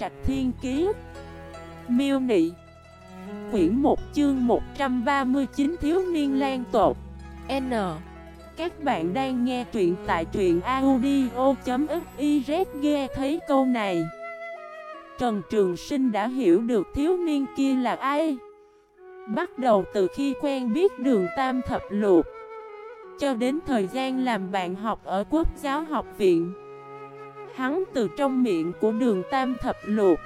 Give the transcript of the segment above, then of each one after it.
Trạch Thiên Kiế Miêu Nị. Quyển 1 chương 139 Thiếu Niên Lan Tột. N. Các bạn đang nghe truyện tại truyện audio.xyz Nghe thấy câu này. Trần Trường Sinh đã hiểu được thiếu niên kia là ai. Bắt đầu từ khi quen biết đường Tam Thập Luộc Cho đến thời gian làm bạn học ở Quốc giáo học viện. Hắn từ trong miệng của đường Tam Thập Luộc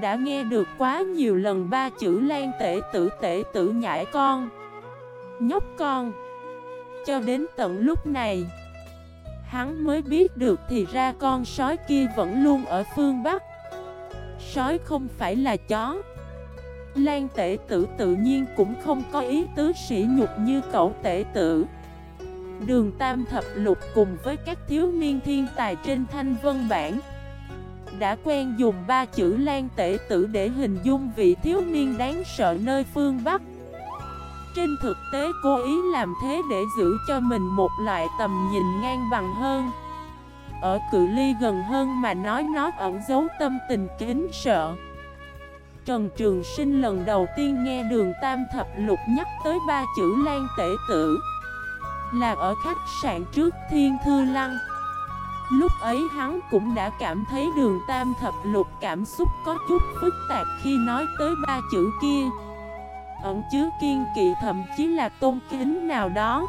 Đã nghe được quá nhiều lần ba chữ lan tể tử tể tử nhãi con, Nhóc con. Cho đến tận lúc này, Hắn mới biết được thì ra con sói kia vẫn luôn ở phương Bắc. Sói không phải là chó. Lan tể tử tự nhiên cũng không có ý tứ sỉ nhục như cậu tể tử. Đường Tam Thập Lục cùng với các thiếu niên thiên tài trên thanh vân bản Đã quen dùng ba chữ lan tể tử để hình dung vị thiếu niên đáng sợ nơi phương Bắc. Trên thực tế, cố ý làm thế để giữ cho mình một loại tầm nhìn ngang bằng hơn. Ở cự ly gần hơn mà nói nó ẩn giấu tâm tình kính sợ. Trần Trường Sinh lần đầu tiên nghe đường Tam Thập Lục nhắc tới ba chữ lan tể tử. Là ở khách sạn trước Thiên Thư Lăng. Lúc ấy hắn cũng đã cảm thấy đường Tam Thập Lục cảm xúc có chút phức tạp khi nói tới ba chữ kia. Ẩn chứa kiên kỵ thậm chí là tôn kính nào đó.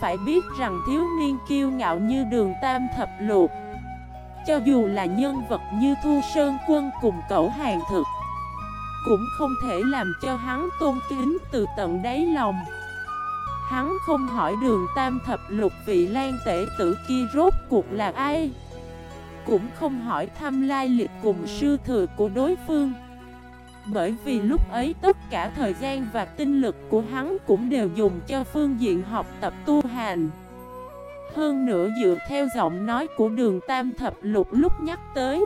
Phải biết rằng thiếu niên kiêu ngạo như đường Tam Thập Lục, Cho dù là nhân vật như Thu Sơn Quân cùng cậu hàng thực, cũng không thể làm cho hắn tôn kính từ tận đáy lòng. Hắn không hỏi đường tam thập lục vị lan tể tử kia rốt cuộc là ai. Cũng không hỏi thăm lai lịch cùng sư thừa của đối phương. Bởi vì lúc ấy tất cả thời gian và tinh lực của hắn cũng đều dùng cho phương diện học tập tu hành. Hơn nữa dựa theo giọng nói của đường tam thập lục lúc nhắc tới,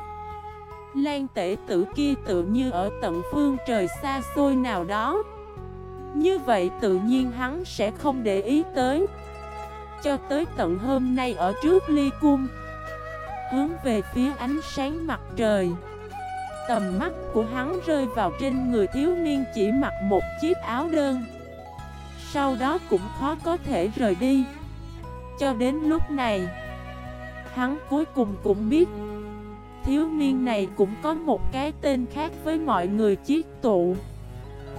Lan tể tử kia tự như ở tận phương trời xa xôi nào đó. Như vậy tự nhiên hắn sẽ không để ý tới. Cho tới tận hôm nay ở trước ly cung, Hướng về phía ánh sáng mặt trời, Tầm mắt của hắn rơi vào trên người thiếu niên chỉ mặc một chiếc áo đơn. Sau đó cũng khó có thể rời đi. Cho đến lúc này, Hắn cuối cùng cũng biết, thiếu niên này cũng có một cái tên khác với mọi người chiếc tụ.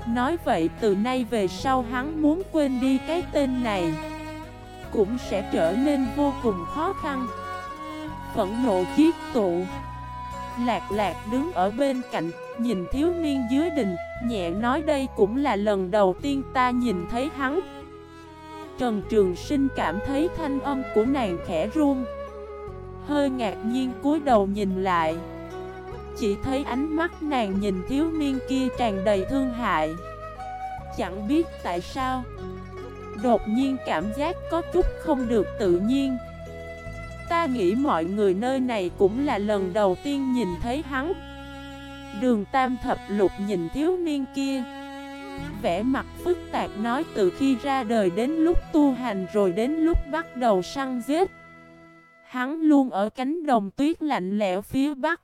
Nói vậy, từ nay về sau hắn muốn quên đi cái tên này Cũng sẽ trở nên vô cùng khó khăn. Phẫn nộ chiếc tụ Lạc lạc đứng ở bên cạnh, Nhìn thiếu niên dưới đình, Nhẹ nói đây cũng là lần đầu tiên ta nhìn thấy hắn. Trần Trường Sinh cảm thấy thanh âm của nàng khẽ run. Hơi ngạc nhiên cúi đầu nhìn lại. Chỉ thấy ánh mắt nàng nhìn thiếu niên kia tràn đầy thương hại. Chẳng biết tại sao, Đột nhiên cảm giác có chút không được tự nhiên. Ta nghĩ mọi người nơi này cũng là lần đầu tiên nhìn thấy hắn. Đường Tam Thập Lục nhìn thiếu niên kia Vẽ mặt phức tạp nói từ khi ra đời đến lúc tu hành rồi đến lúc bắt đầu săn giết. Hắn luôn ở cánh đồng tuyết lạnh lẽo phía bắc.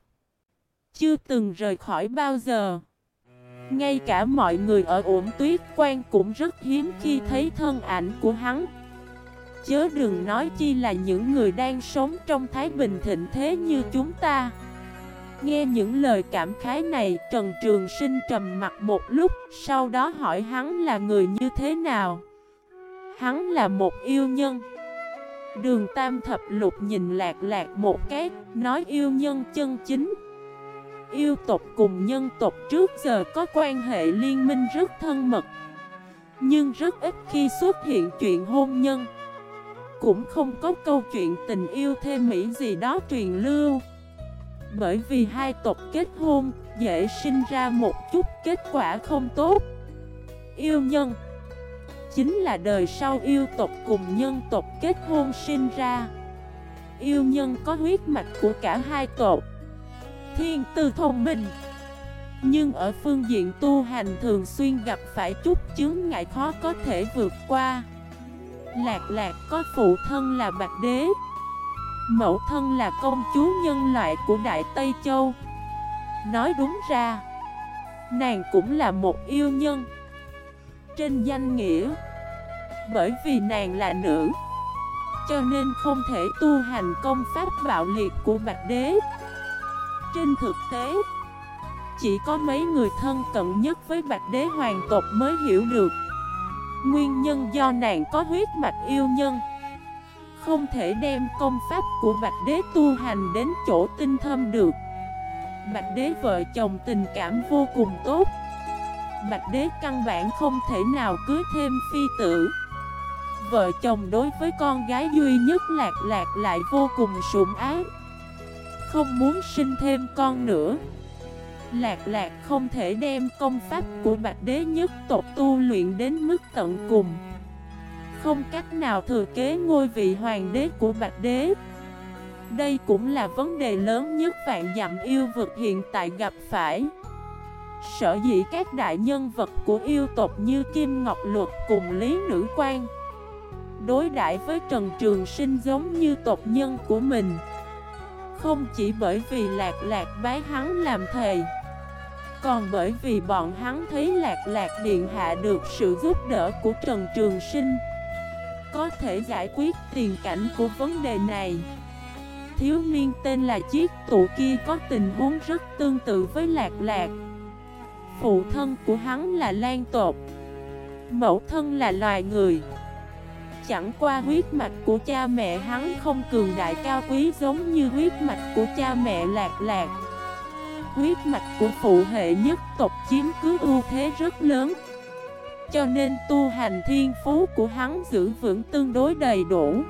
Chưa từng rời khỏi bao giờ. Ngay cả mọi người ở ổn tuyết quan cũng rất hiếm khi thấy thân ảnh của hắn. Chớ đừng nói chi là những người đang sống trong thái bình thịnh thế như chúng ta. Nghe những lời cảm khái này Trần Trường Sinh trầm mặt một lúc Sau đó hỏi hắn là người như thế nào. Hắn là một yêu nhân. Đường Tam Thập Lục nhìn lạc lạc một cái, nói yêu nhân chân chính. Yêu tộc cùng nhân tộc trước giờ có quan hệ liên minh rất thân mật. Nhưng rất ít khi xuất hiện chuyện hôn nhân. Cũng không có câu chuyện tình yêu thêm mỹ gì đó truyền lưu. Bởi vì hai tộc kết hôn, dễ sinh ra một chút kết quả không tốt. Yêu nhân chính là đời sau yêu tộc cùng nhân tộc kết hôn sinh ra Yêu nhân có huyết mạch của cả hai tộc Thiên tư thông minh. Nhưng ở phương diện tu hành thường xuyên gặp phải chút chướng ngại khó có thể vượt qua. Lạc lạc có phụ thân là Bạch Đế, Mẫu thân là công chúa nhân loại của Đại Tây Châu. Nói đúng ra, Nàng cũng là một yêu nhân Trên danh nghĩa, Bởi vì nàng là nữ, Cho nên không thể tu hành công pháp bạo liệt của Bạch Đế. Trên thực tế, Chỉ có mấy người thân cận nhất với Bạch Đế hoàng tộc mới hiểu được. Nguyên nhân do nàng có huyết mạch yêu nhân. Không thể đem công pháp của Bạch Đế tu hành đến chỗ tinh thâm được. Bạch Đế vợ chồng tình cảm vô cùng tốt. Bạch Đế căn bản không thể nào cưới thêm phi tử. Vợ chồng đối với con gái duy nhất lạc lạc lại vô cùng sủng ác không muốn sinh thêm con nữa. Lạc lạc không thể đem công pháp của Bạch Đế nhất tộc tu luyện đến mức tận cùng. Không cách nào thừa kế ngôi vị hoàng đế của Bạch Đế. Đây cũng là vấn đề lớn nhất vạn dặm yêu vực hiện tại gặp phải. Sở dĩ các đại nhân vật của yêu tộc như Kim Ngọc Luật cùng Lý Nữ Quan Đối đãi với Trần Trường Sinh giống như tộc nhân của mình. Không chỉ bởi vì lạc lạc bái hắn làm thầy Còn bởi vì bọn hắn thấy lạc lạc điện hạ được sự giúp đỡ của Trần Trường Sinh, Có thể giải quyết tiền cảnh của vấn đề này. Thiếu niên tên là Chiếc tụ kia có tình huống rất tương tự với lạc lạc. Phụ thân của hắn là Lan Tột, Mẫu thân là loài người. Chẳng qua huyết mạch của cha mẹ hắn không cường đại cao quý giống như huyết mạch của cha mẹ lạc lạc. Huyết mạch của phụ hệ nhất tộc chiếm cứ ưu thế rất lớn. Cho nên tu hành thiên phú của hắn giữ vững tương đối đầy đủ.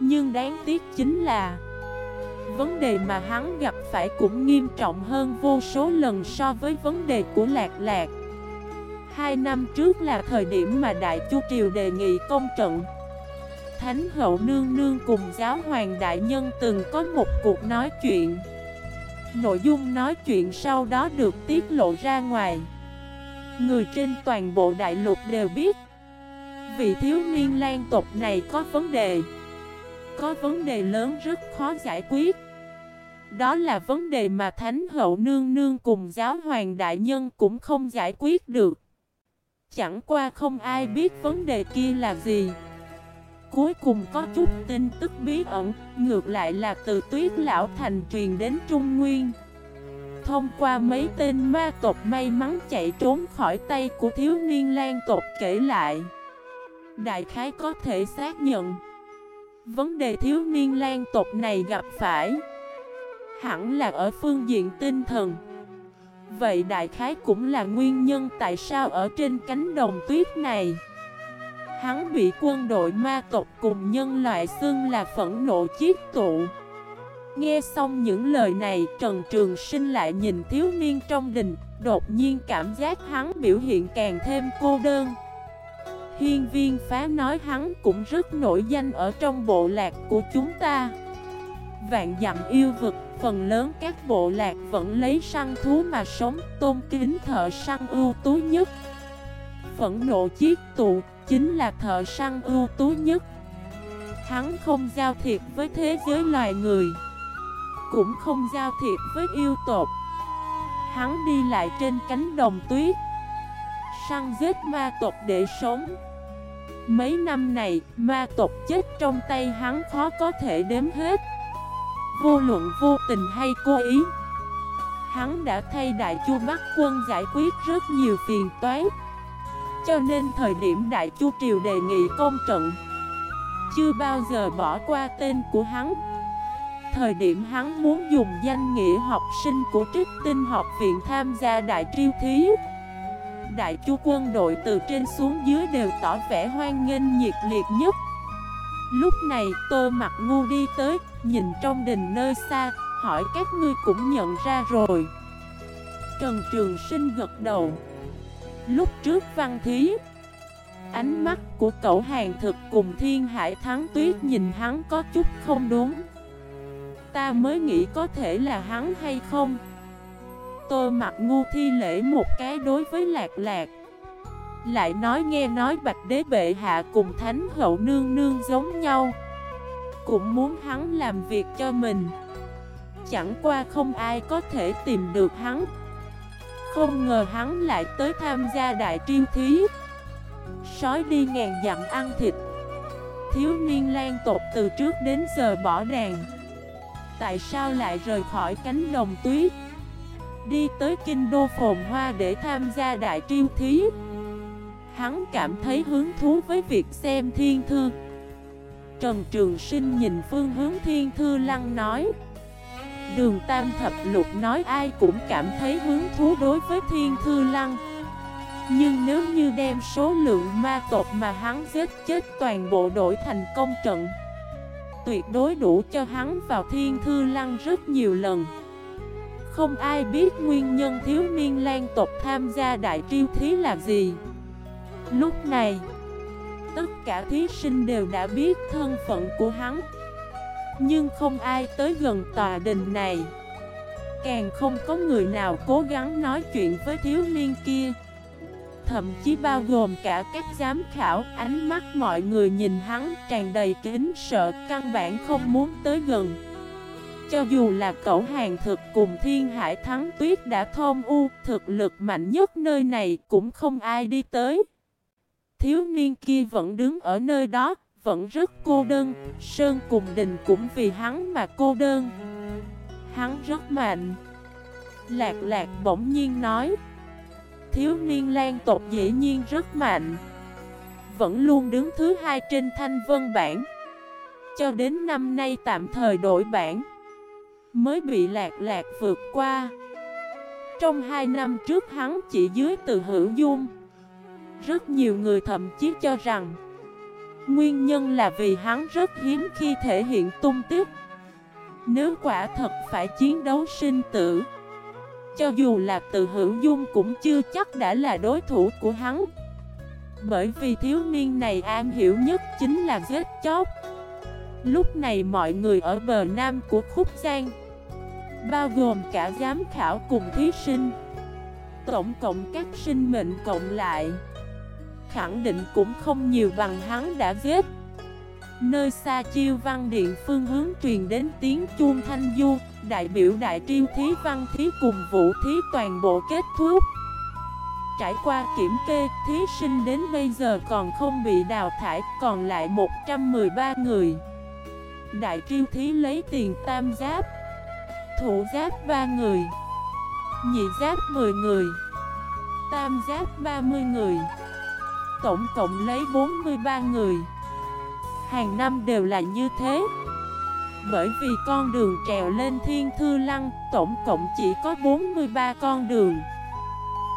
Nhưng đáng tiếc chính là, Vấn đề mà hắn gặp phải cũng nghiêm trọng hơn vô số lần so với vấn đề của Lạc Lạc. Hai năm trước là thời điểm mà Đại Chu Triều đề nghị công trận. Thánh hậu nương nương cùng giáo hoàng đại nhân từng có một cuộc nói chuyện. Nội dung nói chuyện sau đó được tiết lộ ra ngoài. Người trên toàn bộ đại lục đều biết, Vị thiếu niên lan tộc này có vấn đề. Có vấn đề lớn rất khó giải quyết. Đó là vấn đề mà Thánh hậu nương nương cùng giáo hoàng đại nhân cũng không giải quyết được. Chẳng qua không ai biết vấn đề kia là gì. Cuối cùng có chút tin tức bí ẩn, Ngược lại là từ tuyết lão thành truyền đến Trung Nguyên. Thông qua mấy tên ma tộc may mắn chạy trốn khỏi tay của thiếu niên lan tộc kể lại. Đại khái có thể xác nhận, Vấn đề thiếu niên lan tộc này gặp phải Hẳn là ở phương diện tinh thần. Vậy đại khái cũng là nguyên nhân tại sao ở trên cánh đồng tuyết này, Hắn bị quân đội ma tộc cùng nhân loại xưng là phẫn nộ chiếc tụ. Nghe xong những lời này, Trần Trường Sinh lại nhìn thiếu niên trong đình, Đột nhiên cảm giác hắn biểu hiện càng thêm cô đơn. Hiên viên phá nói hắn cũng rất nổi danh ở trong bộ lạc của chúng ta. Vạn dặm yêu vực Phần lớn các bộ lạc vẫn lấy săn thú mà sống Tôn kính thợ săn ưu tú nhất. Phẫn nộ chiếc tụ chính là thợ săn ưu tú nhất. Hắn không giao thiệp với thế giới loài người Cũng không giao thiệp với yêu tộc. Hắn đi lại trên cánh đồng tuyết Săn giết ma tộc để sống. Mấy năm này, ma tộc chết trong tay hắn khó có thể đếm hết. Vô luận vô tình hay cố ý, Hắn đã thay Đại Chu Bắc quân giải quyết rất nhiều phiền toái. Cho nên thời điểm Đại Chu Triều đề nghị công trận, Chưa bao giờ bỏ qua tên của hắn. Thời điểm hắn muốn dùng danh nghĩa học sinh của trích tinh học viện tham gia đại triêu thí, Đại chu quân đội từ trên xuống dưới đều tỏ vẻ hoan nghênh nhiệt liệt nhất. Lúc này tô mặt ngu đi tới, nhìn trong đình nơi xa, hỏi các ngươi cũng nhận ra rồi. Trần Trường Sinh gật đầu. Lúc trước văn thí Ánh mắt của cậu hàng thực cùng thiên hải thắng tuyết nhìn hắn có chút không đúng. Ta mới nghĩ có thể là hắn hay không? Tôi mặc ngu thi lễ một cái đối với lạc lạc. Lại nói nghe nói bạch đế bệ hạ cùng thánh hậu nương nương giống nhau. Cũng muốn hắn làm việc cho mình. Chẳng qua không ai có thể tìm được hắn. Không ngờ hắn lại tới tham gia đại triêu thí. Sói đi ngàn dặm ăn thịt. Thiếu niên lan tột từ trước đến giờ bỏ đàn Tại sao lại rời khỏi cánh đồng tuyết? Đi tới kinh đô phồn hoa để tham gia đại triêu thí. Hắn cảm thấy hứng thú với việc xem thiên thư. Trần Trường Sinh nhìn phương hướng thiên thư lăng nói. Đường Tam Thập Lục nói ai cũng cảm thấy hứng thú đối với thiên thư lăng. Nhưng nếu như đem số lượng ma tộc mà hắn giết chết toàn bộ đổi thành công trận, Tuyệt đối đủ cho hắn vào thiên thư lăng rất nhiều lần. Không ai biết nguyên nhân thiếu niên lan tộc tham gia đại triêu thí là gì. Lúc này, Tất cả thí sinh đều đã biết thân phận của hắn. Nhưng không ai tới gần tòa đình này. Càng không có người nào cố gắng nói chuyện với thiếu niên kia. Thậm chí bao gồm cả các giám khảo, Ánh mắt mọi người nhìn hắn tràn đầy kính sợ, Căn bản không muốn tới gần. Cho dù là cậu hàng thực cùng thiên hải thắng tuyết đã thôn u, Thực lực mạnh nhất nơi này cũng không ai đi tới. Thiếu niên kia vẫn đứng ở nơi đó, vẫn rất cô đơn, Sơn cùng đình cũng vì hắn mà cô đơn. Hắn rất mạnh. Lạc lạc bỗng nhiên nói. Thiếu niên lan tộc dĩ nhiên rất mạnh. Vẫn luôn đứng thứ hai trên thanh vân bản. Cho đến năm nay tạm thời đổi bản. Mới bị lạc lạc vượt qua. Trong hai năm trước hắn chỉ dưới từ hữu dung. Rất nhiều người thậm chí cho rằng, Nguyên nhân là vì hắn rất hiếm khi thể hiện tung tích. Nếu quả thật phải chiến đấu sinh tử, Cho dù là từ hữu dung cũng chưa chắc đã là đối thủ của hắn. Bởi vì thiếu niên này an hiểu nhất chính là giết chóc. Lúc này mọi người ở bờ nam của khúc giang, Bao gồm cả giám khảo cùng thí sinh, Tổng cộng các sinh mệnh cộng lại khẳng định cũng không nhiều bằng hắn đã giết. Nơi xa chiêu văn điện phương hướng truyền đến tiếng chuông thanh du Đại biểu đại triêu thí văn thí cùng vũ thí toàn bộ kết thúc. Trải qua kiểm kê, thí sinh đến bây giờ còn không bị đào thải, còn lại 113 người. Đại triêu thí lấy tiền tam giáp Thủ giáp 3 người Nhị giáp 10 người Tam giáp 30 người tổng cộng lấy 43 người. Hàng năm đều là như thế. Bởi vì con đường trèo lên thiên thư lăng Tổng cộng chỉ có 43 con đường.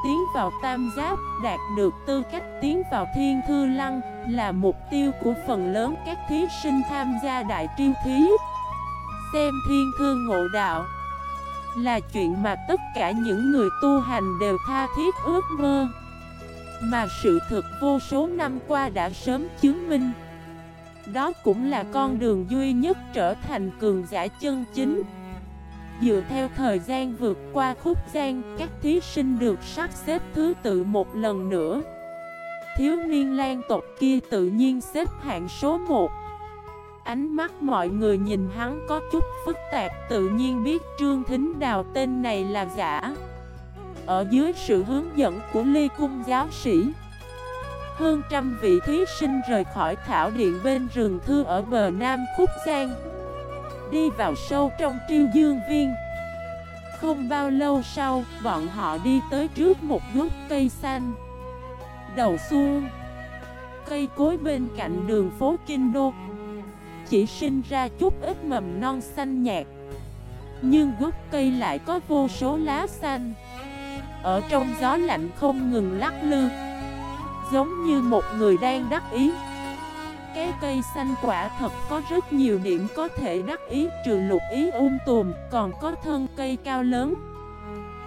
Tiến vào tam giáp đạt được tư cách tiến vào thiên thư lăng Là mục tiêu của phần lớn các thí sinh tham gia đại triêu thí. Xem thiên thư ngộ đạo Là chuyện mà tất cả những người tu hành đều tha thiết ước mơ mà sự thực vô số năm qua đã sớm chứng minh. Đó cũng là con đường duy nhất trở thành cường giả chân chính. Dựa theo thời gian vượt qua khúc gian, Các thí sinh được sắp xếp thứ tự một lần nữa. Thiếu niên lan tộc kia tự nhiên xếp hạng số 1 Ánh mắt mọi người nhìn hắn có chút phức tạp, Tự nhiên biết Trương Thính Đào tên này là giả ở dưới sự hướng dẫn của ly cung giáo sĩ. Hơn trăm vị thí sinh rời khỏi thảo điện bên rừng thư ở bờ Nam Khúc Giang Đi vào sâu trong triêu dương viên. Không bao lâu sau, bọn họ đi tới trước một gốc cây xanh Đầu xuông Cây cối bên cạnh đường phố Kinh Đô Chỉ sinh ra chút ít mầm non xanh nhạt. Nhưng gốc cây lại có vô số lá xanh ở trong gió lạnh không ngừng lắc lư. Giống như một người đang đắc ý. Cái cây xanh quả thật có rất nhiều điểm có thể đắc ý, Trừ lục ý um tùm, Còn có thân cây cao lớn.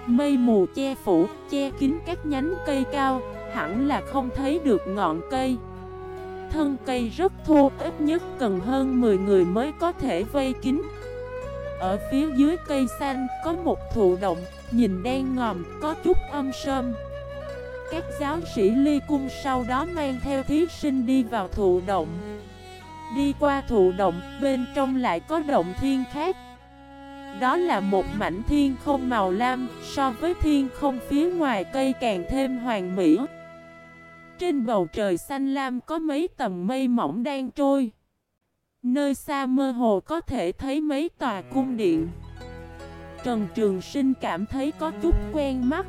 Mây mù che phủ, Che kín các nhánh cây cao, Hẳn là không thấy được ngọn cây. Thân cây rất thô, Ít nhất cần hơn 10 người mới có thể vây kín. Ở phía dưới cây xanh có một thụ động Nhìn đen ngòm, có chút âm sâm Các giáo sĩ ly cung sau đó mang theo thí sinh đi vào thụ động. Đi qua thụ động, bên trong lại có động thiên khác. Đó là một mảnh thiên không màu lam So với thiên không phía ngoài cây càng thêm hoàng mỹ. Trên bầu trời xanh lam có mấy tầng mây mỏng đang trôi. Nơi xa mơ hồ có thể thấy mấy tòa cung điện. Trần Trường Sinh cảm thấy có chút quen mắt.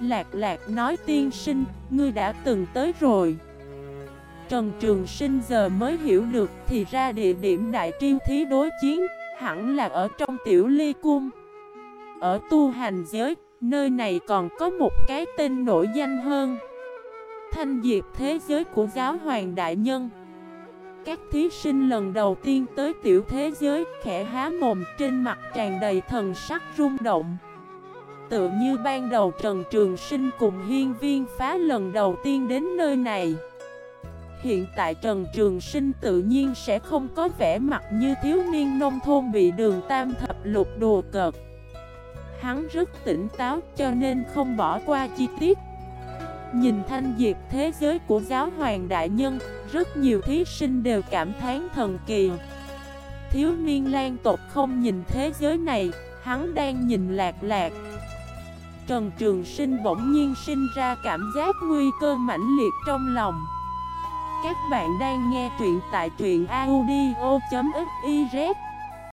Lạc lạc nói tiên sinh, ngươi đã từng tới rồi. Trần Trường Sinh giờ mới hiểu được thì ra địa điểm đại triêu thí đối chiến Hẳn là ở trong tiểu ly cung. Ở tu hành giới, nơi này còn có một cái tên nổi danh hơn. Thanh diệp thế giới của giáo hoàng đại nhân. Các thí sinh lần đầu tiên tới tiểu thế giới, Khẽ há mồm, trên mặt tràn đầy thần sắc rung động. Tựa như ban đầu Trần Trường Sinh cùng hiên viên phá lần đầu tiên đến nơi này. Hiện tại Trần Trường Sinh tự nhiên sẽ không có vẻ mặt như thiếu niên nông thôn bị đường tam thập lục đùa cợt. Hắn rất tỉnh táo, cho nên không bỏ qua chi tiết. Nhìn thanh diệt thế giới của giáo hoàng đại nhân, Rất nhiều thí sinh đều cảm thán thần kỳ. Thiếu niên lan tộc không nhìn thế giới này, Hắn đang nhìn lạc lạc. Trần Trường Sinh bỗng nhiên sinh ra cảm giác nguy cơ mãnh liệt trong lòng. Các bạn đang nghe truyện tại truyện audio.fif